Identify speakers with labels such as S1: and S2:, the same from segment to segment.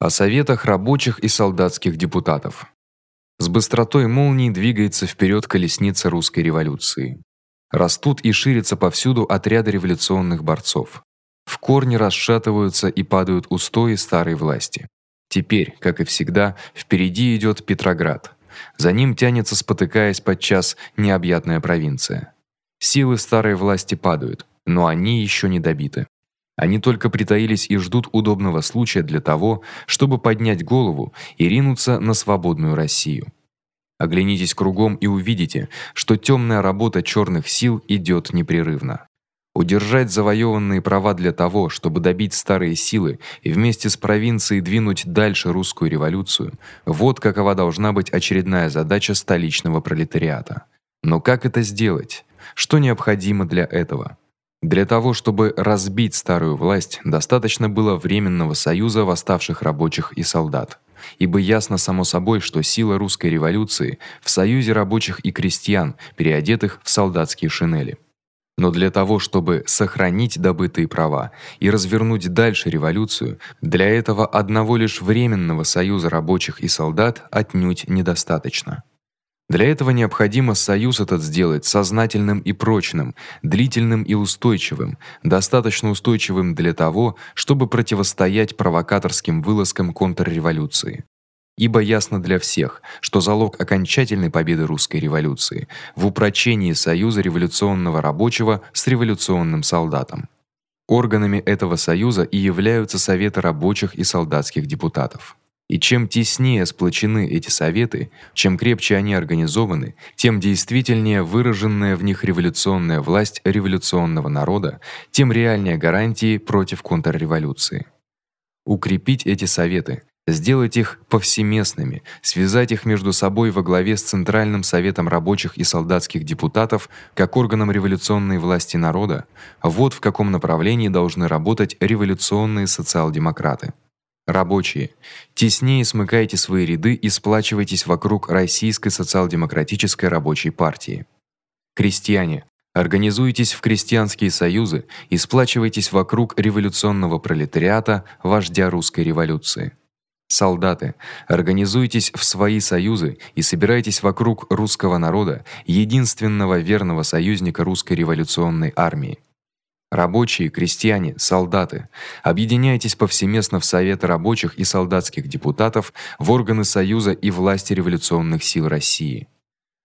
S1: О советах рабочих и солдатских депутатов. С быстротой молнии двигается вперед колесница русской революции. Растут и ширятся повсюду отряды революционных борцов. В корне расшатываются и падают устои старой власти. Теперь, как и всегда, впереди идет Петроград. За ним тянется, спотыкаясь подчас, необъятная провинция. Силы старой власти падают, но они еще не добиты. Они только притаились и ждут удобного случая для того, чтобы поднять голову и ринуться на свободную Россию. Оглянитесь кругом и увидите, что тёмная работа чёрных сил идёт непрерывно. Удержать завоеванные права для того, чтобы добить старые силы и вместе с провинцией двинуть дальше русскую революцию вот какова должна быть очередная задача столичного пролетариата. Но как это сделать? Что необходимо для этого? Для того, чтобы разбить старую власть, достаточно было временного союза восставших рабочих и солдат. Ибо ясно само собой, что сила русской революции в союзе рабочих и крестьян, переодетых в солдатские шинели. Но для того, чтобы сохранить добытые права и развернуть дальше революцию, для этого одного лишь временного союза рабочих и солдат отнюдь недостаточно. Для этого необходимо союз этот сделать сознательным и прочным, длительным и устойчивым, достаточно устойчивым для того, чтобы противостоять провокаторским вылазкам контрреволюции. Ибо ясно для всех, что залог окончательной победы русской революции в упрочении союза революционного рабочего с революционным солдатом. Органами этого союза и являются советы рабочих и солдатских депутатов. И чем теснее сплочены эти советы, чем крепче они организованы, тем действительнее выраженная в них революционная власть революционного народа, тем реальнее гарантии против контрреволюции. Укрепить эти советы, сделать их повсеместными, связать их между собой во главе с Центральным советом рабочих и солдатских депутатов как органом революционной власти народа. Вот в каком направлении должны работать революционные социал-демократы. Рабочие, теснее смыкайте свои ряды и сплачивайтесь вокруг Российской социал-демократической рабочей партии. Крестьяне, организуйтесь в крестьянские союзы и сплачивайтесь вокруг революционного пролетариата, вождя русской революции. Солдаты, организуйтесь в свои союзы и собирайтесь вокруг русского народа, единственного верного союзника русской революционной армии. Рабочие, крестьяне, солдаты, объединяйтесь повсеместно в советы рабочих и солдатских депутатов, в органы союза и власти революционных сил России.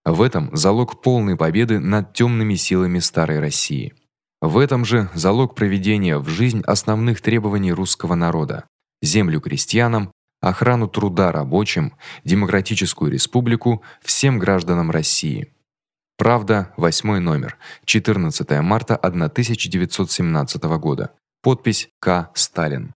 S1: В этом залог полной победы над тёмными силами старой России. В этом же залог проведения в жизнь основных требований русского народа: землю крестьянам, охрану труда рабочим, демократическую республику всем гражданам России. Правда, восьмой номер, 14 марта 1917 года. Подпись К. Сталин.